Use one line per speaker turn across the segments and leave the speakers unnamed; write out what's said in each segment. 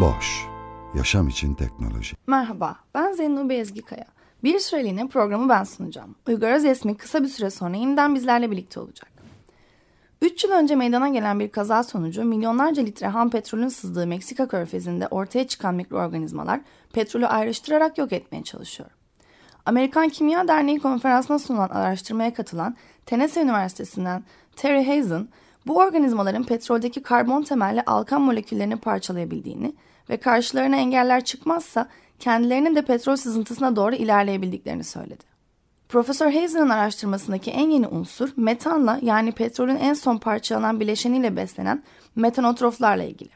Boş, yaşam için teknoloji.
Merhaba, ben Zennubi Ezgikaya. Bir süreliğine programı ben sunacağım. Uygar Özesmi kısa bir süre sonra yeniden bizlerle birlikte olacak. 3 yıl önce meydana gelen bir kaza sonucu milyonlarca litre ham petrolün sızdığı Meksika körfezinde ortaya çıkan mikroorganizmalar petrolü ayrıştırarak yok etmeye çalışıyor. Amerikan Kimya Derneği konferansına sunulan araştırmaya katılan Tennessee Üniversitesi'nden Terry Hazen, bu organizmaların petroldeki karbon temelli alkan moleküllerini parçalayabildiğini ve karşılarına engeller çıkmazsa kendilerinin de petrol sızıntısına doğru ilerleyebildiklerini söyledi. Profesör Hazen'ın araştırmasındaki en yeni unsur metanla yani petrolün en son parçalanan bileşeniyle beslenen metanotroflarla ilgili.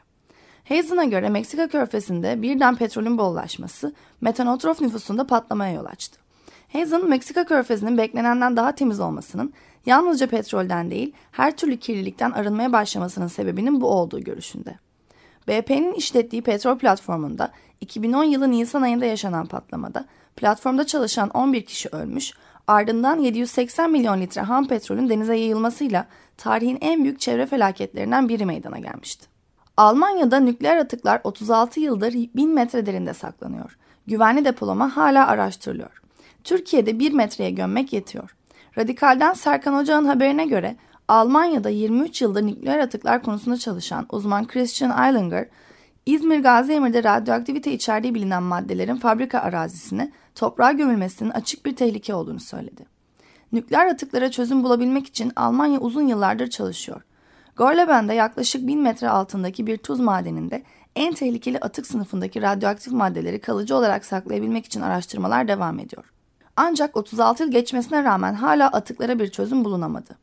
Hazen'a göre Meksika körfezinde birden petrolün bollaşması metanotrof nüfusunda patlamaya yol açtı. Hazen, Meksika körfezinin beklenenden daha temiz olmasının yalnızca petrolden değil her türlü kirlilikten arınmaya başlamasının sebebinin bu olduğu görüşünde. BP'nin işlettiği petrol platformunda 2010 yılı Nisan ayında yaşanan patlamada platformda çalışan 11 kişi ölmüş, ardından 780 milyon litre ham petrolün denize yayılmasıyla tarihin en büyük çevre felaketlerinden biri meydana gelmişti. Almanya'da nükleer atıklar 36 yıldır 1000 metre derinde saklanıyor. Güvenli depolama hala araştırılıyor. Türkiye'de 1 metreye gömmek yetiyor. Radikal'den Serkan Ocağ'ın haberine göre Almanya'da 23 yıldır nükleer atıklar konusunda çalışan uzman Christian Eilinger, İzmir Gazi Emir'de radyoaktivite içerdiği bilinen maddelerin fabrika arazisine toprağa gömülmesinin açık bir tehlike olduğunu söyledi. Nükleer atıklara çözüm bulabilmek için Almanya uzun yıllardır çalışıyor. Gorleben'de yaklaşık 1000 metre altındaki bir tuz madeninde en tehlikeli atık sınıfındaki radyoaktif maddeleri kalıcı olarak saklayabilmek için araştırmalar devam ediyor. Ancak 36 yıl geçmesine rağmen hala atıklara bir çözüm bulunamadı.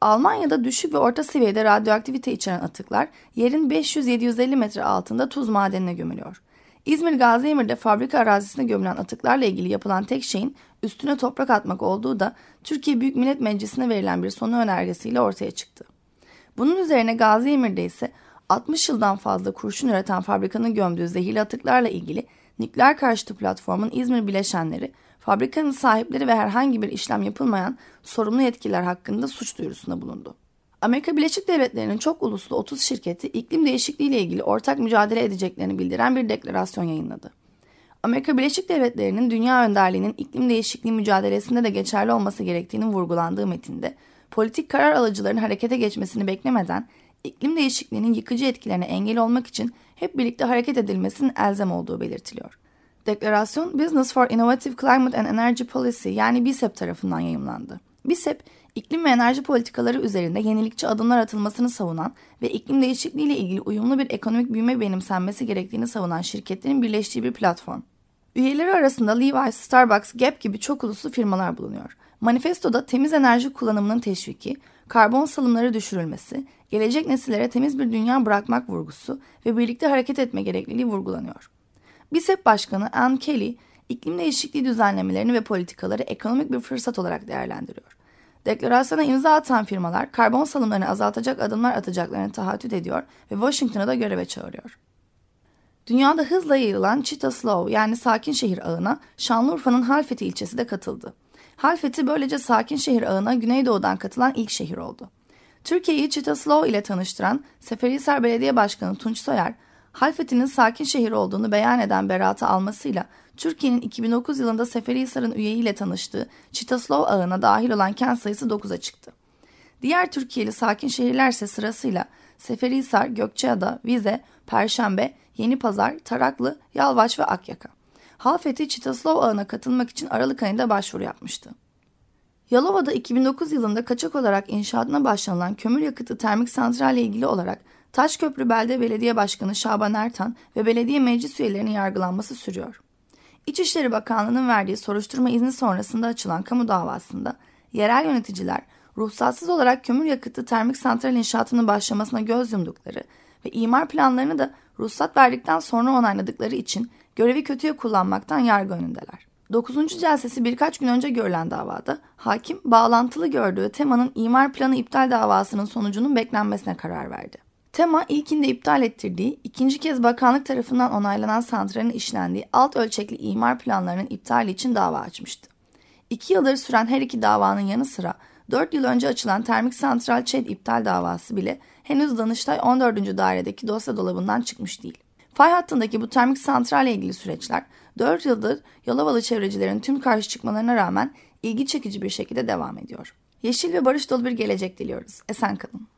Almanya'da düşük ve orta seviyede radyoaktivite içeren atıklar yerin 500-750 metre altında tuz madenine gömülüyor. İzmir Gaziemir'de fabrika arazisine gömülen atıklarla ilgili yapılan tek şeyin üstüne toprak atmak olduğu da Türkiye Büyük Millet Meclisi'ne verilen bir sonu önergesiyle ortaya çıktı. Bunun üzerine Gaziemir'de ise 60 yıldan fazla kurşun üreten fabrikanın gömdüğü zehirli atıklarla ilgili nükleer karşıtı platformun İzmir bileşenleri fabrikanın sahipleri ve herhangi bir işlem yapılmayan sorumlu yetkililer hakkında suç duyurusunda bulundu. Amerika Birleşik Devletleri'nin çok uluslu 30 şirketi iklim değişikliği ile ilgili ortak mücadele edeceklerini bildiren bir deklarasyon yayınladı. Amerika Birleşik Devletleri'nin dünya önderliğinin iklim değişikliği mücadelesinde de geçerli olması gerektiğini vurgulandığı metinde, politik karar alıcıların harekete geçmesini beklemeden iklim değişikliğinin yıkıcı etkilerine engel olmak için hep birlikte hareket edilmesinin elzem olduğu belirtiliyor. Deklarasyon Business for Innovative Climate and Energy Policy yani BICEP tarafından yayımlandı. BICEP, iklim ve enerji politikaları üzerinde yenilikçi adımlar atılmasını savunan ve iklim değişikliği ile ilgili uyumlu bir ekonomik büyüme benimsenmesi gerektiğini savunan şirketlerin birleştiği bir platform. Üyeleri arasında Levi's, Starbucks, Gap gibi çok uluslu firmalar bulunuyor. Manifestoda temiz enerji kullanımının teşviki, karbon salımları düşürülmesi, gelecek nesillere temiz bir dünya bırakmak vurgusu ve birlikte hareket etme gerekliliği vurgulanıyor. BİSEP Başkanı Ann Kelly, iklim değişikliği düzenlemelerini ve politikaları ekonomik bir fırsat olarak değerlendiriyor. Deklarasyona imza atan firmalar karbon salımlarını azaltacak adımlar atacaklarını taahhüt ediyor ve Washington'a da göreve çağırıyor. Dünyada hızla yayılan Cheetah Slow yani sakin şehir ağına Şanlıurfa'nın Halfeti ilçesi de katıldı. Halfeti böylece sakin şehir ağına Güneydoğu'dan katılan ilk şehir oldu. Türkiye'yi Cheetah Slow ile tanıştıran Seferihisar Belediye Başkanı Tunç Soyer, Halfeti'nin sakin şehir olduğunu beyan eden beraatı almasıyla Türkiye'nin 2009 yılında Seferihisar'ın üyeyiyle tanıştığı Çitaslov ağına dahil olan kent sayısı 9'a çıktı. Diğer Türkiye'li sakin şehirler ise sırasıyla Seferihisar, Gökçeada, Vize, Perşembe, Yenipazar, Taraklı, Yalvaç ve Akyaka. Halfeti Çitaslov ağına katılmak için Aralık ayında başvuru yapmıştı. Yalova'da 2009 yılında kaçak olarak inşaatına başlanılan kömür yakıtı termik santralle ilgili olarak Taşköprü Belde Belediye Başkanı Şaban Ertan ve belediye meclis üyelerinin yargılanması sürüyor. İçişleri Bakanlığı'nın verdiği soruşturma izni sonrasında açılan kamu davasında yerel yöneticiler ruhsatsız olarak kömür yakıtlı termik santral inşaatının başlamasına göz yumdukları ve imar planlarını da ruhsat verdikten sonra onayladıkları için görevi kötüye kullanmaktan yargı önündeler. 9. celsesi birkaç gün önce görülen davada hakim bağlantılı gördüğü temanın imar planı iptal davasının sonucunun beklenmesine karar verdi. Tema ilkinde iptal ettirdiği, ikinci kez bakanlık tarafından onaylanan santralin işlendiği alt ölçekli imar planlarının iptali için dava açmıştı. İki yıldır süren her iki davanın yanı sıra 4 yıl önce açılan termik santral ÇED iptal davası bile henüz Danıştay 14. dairedeki dosya dolabından çıkmış değil. Fay hattındaki bu termik santralle ilgili süreçler 4 yıldır Yalovalı çevrecilerin tüm karşı çıkmalarına rağmen ilgi çekici bir şekilde devam ediyor. Yeşil ve barış dolu bir gelecek diliyoruz. Esen kalın.